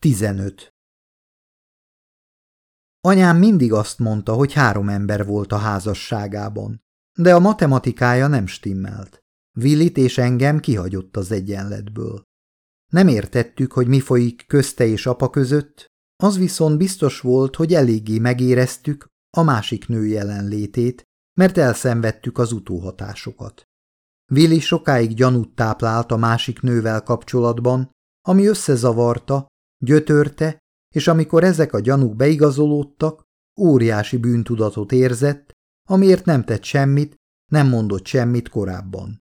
15. Anyám mindig azt mondta, hogy három ember volt a házasságában, de a matematikája nem stimmelt. Willit és engem kihagyott az egyenletből. Nem értettük, hogy mi folyik közte és apa között, az viszont biztos volt, hogy eléggé megéreztük a másik nő jelenlétét, mert elszenvedtük az utóhatásokat. Willi sokáig gyanút táplált a másik nővel kapcsolatban, ami összezavarta, gyötörte, és amikor ezek a gyanúk beigazolódtak, óriási bűntudatot érzett, amiért nem tett semmit, nem mondott semmit korábban.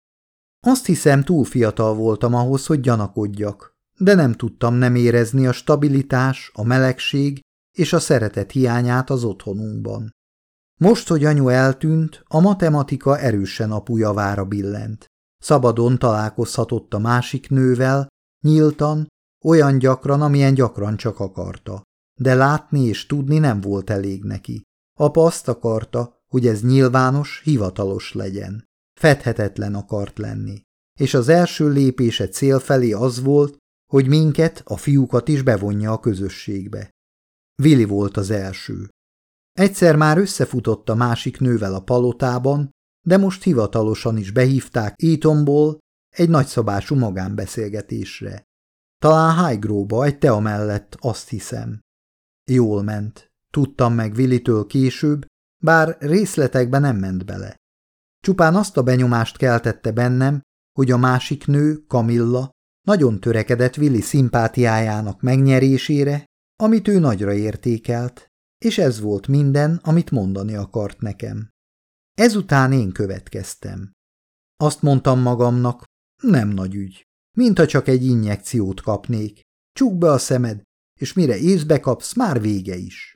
Azt hiszem, túl fiatal voltam ahhoz, hogy gyanakodjak, de nem tudtam nem érezni a stabilitás, a melegség és a szeretet hiányát az otthonunkban. Most, hogy anyu eltűnt, a matematika erősen apu javára billent. Szabadon találkozhatott a másik nővel, nyíltan, olyan gyakran, amilyen gyakran csak akarta. De látni és tudni nem volt elég neki. Apa azt akarta, hogy ez nyilvános, hivatalos legyen. Fedhetetlen akart lenni. És az első lépése cél felé az volt, hogy minket, a fiúkat is bevonja a közösségbe. Vili volt az első. Egyszer már összefutott a másik nővel a palotában, de most hivatalosan is behívták Eatonból egy nagyszabású magánbeszélgetésre. Talán Highgrove-ba egy tea mellett, azt hiszem. Jól ment. Tudtam meg Willitől később, bár részletekbe nem ment bele. Csupán azt a benyomást keltette bennem, hogy a másik nő, Kamilla, nagyon törekedett Willi szimpátiájának megnyerésére, amit ő nagyra értékelt, és ez volt minden, amit mondani akart nekem. Ezután én következtem. Azt mondtam magamnak, nem nagy ügy, mintha csak egy injekciót kapnék. Csukd be a szemed, és mire észbe kapsz, már vége is.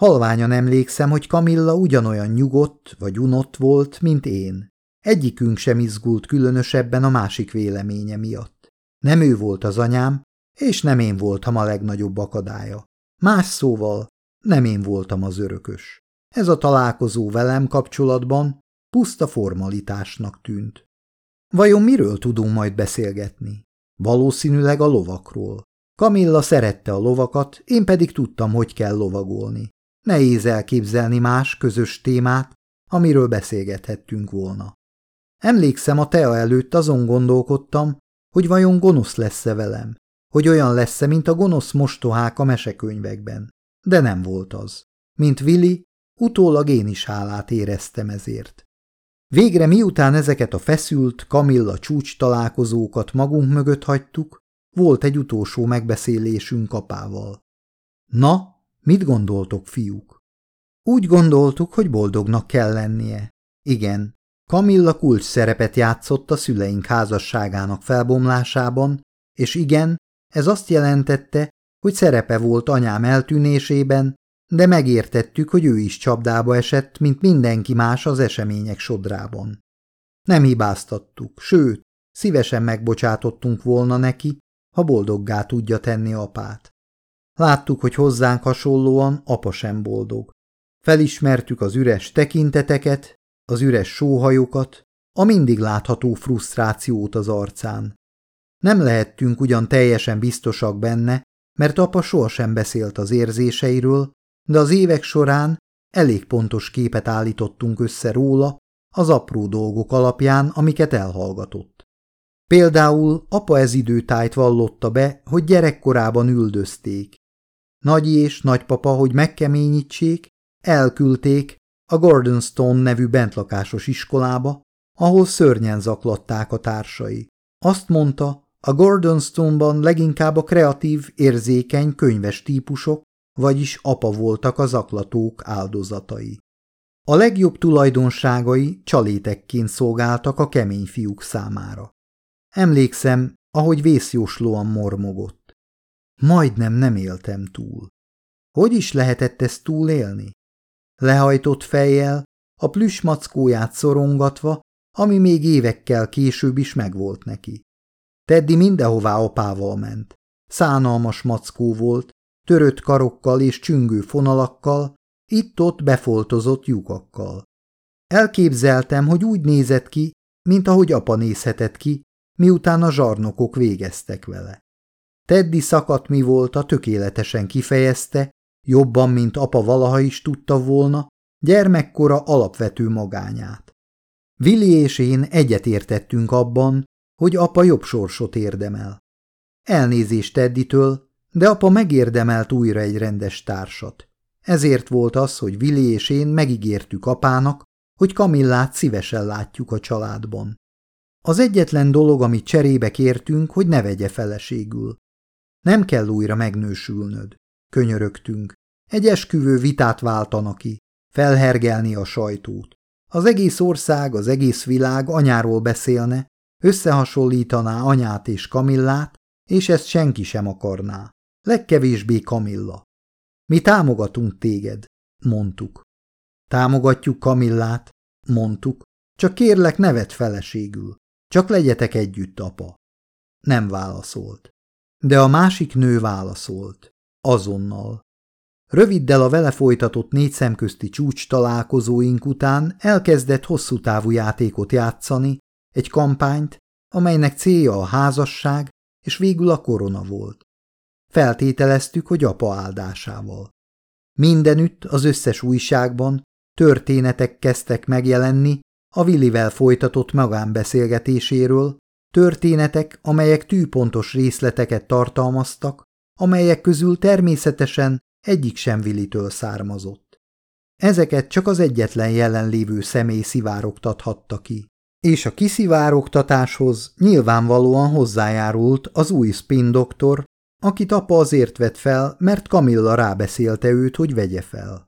Halványan emlékszem, hogy Kamilla ugyanolyan nyugodt vagy unott volt, mint én. Egyikünk sem izgult különösebben a másik véleménye miatt. Nem ő volt az anyám, és nem én voltam a legnagyobb akadálya. Más szóval, nem én voltam az örökös. Ez a találkozó velem kapcsolatban puszta formalitásnak tűnt. Vajon miről tudunk majd beszélgetni? Valószínűleg a lovakról. Kamilla szerette a lovakat, én pedig tudtam, hogy kell lovagolni. Nehéz elképzelni más közös témát, amiről beszélgethettünk volna. Emlékszem, a tea előtt azon gondolkodtam, hogy vajon gonosz lesz-e velem, hogy olyan lesz-e, mint a gonosz mostohák a mesekönyvekben. De nem volt az. Mint Willi, utólag én is hálát éreztem ezért. Végre miután ezeket a feszült, Kamilla csúcs találkozókat magunk mögött hagytuk, volt egy utolsó megbeszélésünk apával. Na, mit gondoltok, fiúk? Úgy gondoltuk, hogy boldognak kell lennie. Igen, Kamilla kulcs szerepet játszott a szüleink házasságának felbomlásában, és igen, ez azt jelentette, hogy szerepe volt anyám eltűnésében, de megértettük, hogy ő is csapdába esett, mint mindenki más az események sodrában. Nem hibáztattuk, sőt, szívesen megbocsátottunk volna neki, ha boldoggá tudja tenni apát. Láttuk, hogy hozzánk hasonlóan apa sem boldog. Felismertük az üres tekinteteket, az üres sóhajokat, a mindig látható frusztrációt az arcán. Nem lehettünk ugyan teljesen biztosak benne, mert apa sohasem beszélt az érzéseiről, de az évek során elég pontos képet állítottunk össze róla az apró dolgok alapján, amiket elhallgatott. Például apa ez időtájt vallotta be, hogy gyerekkorában üldözték. Nagyi és nagypapa, hogy megkeményítsék, elküldték a Gordonstone nevű bentlakásos iskolába, ahol szörnyen zaklatták a társai. Azt mondta, a Gordonstone-ban leginkább a kreatív, érzékeny, könyves típusok, vagyis apa voltak a zaklatók áldozatai. A legjobb tulajdonságai csalétekként szolgáltak a kemény fiúk számára. Emlékszem, ahogy vészjóslóan mormogott. Majdnem nem éltem túl. Hogy is lehetett ezt túlélni? Lehajtott fejjel, a plüsmackóját szorongatva, ami még évekkel később is megvolt neki. Teddy mindenhová apával ment. Szánalmas mackó volt, törött karokkal és csüngő fonalakkal, itt-ott befoltozott lyukakkal. Elképzeltem, hogy úgy nézett ki, mint ahogy apa nézhetett ki, miután a zsarnokok végeztek vele. Teddy szakadt mi volt, a tökéletesen kifejezte, jobban, mint apa valaha is tudta volna, gyermekkora alapvető magányát. Vili és én egyetértettünk abban, hogy apa jobb sorsot érdemel. Elnézést Tedditől, de apa megérdemelt újra egy rendes társat. Ezért volt az, hogy Vili és én megígértük apának, hogy Kamillát szívesen látjuk a családban. Az egyetlen dolog, amit cserébe kértünk, hogy ne vegye feleségül. Nem kell újra megnősülnöd. Könyörögtünk. Egy esküvő vitát váltana ki, felhergelni a sajtót. Az egész ország, az egész világ anyáról beszélne, összehasonlítaná anyát és Kamillát, és ezt senki sem akarná. Legkevésbé Kamilla. Mi támogatunk téged, mondtuk. Támogatjuk Kamillát, mondtuk, csak kérlek nevet feleségül. Csak legyetek együtt, apa. Nem válaszolt. De a másik nő válaszolt. Azonnal. Röviddel a vele folytatott négy szemközti csúcs találkozóink után elkezdett hosszú távú játékot játszani, egy kampányt, amelynek célja a házasság és végül a korona volt. Feltételeztük, hogy apa áldásával. Mindenütt, az összes újságban történetek kezdtek megjelenni a Willivel folytatott magánbeszélgetéséről, történetek, amelyek tűpontos részleteket tartalmaztak, amelyek közül természetesen egyik sem Willitől származott. Ezeket csak az egyetlen jelenlévő személy szivárogtathatta ki, és a kiszivárogtatáshoz nyilvánvalóan hozzájárult az új spin doktor, akit apa azért vett fel, mert Kamilla rábeszélte őt, hogy vegye fel.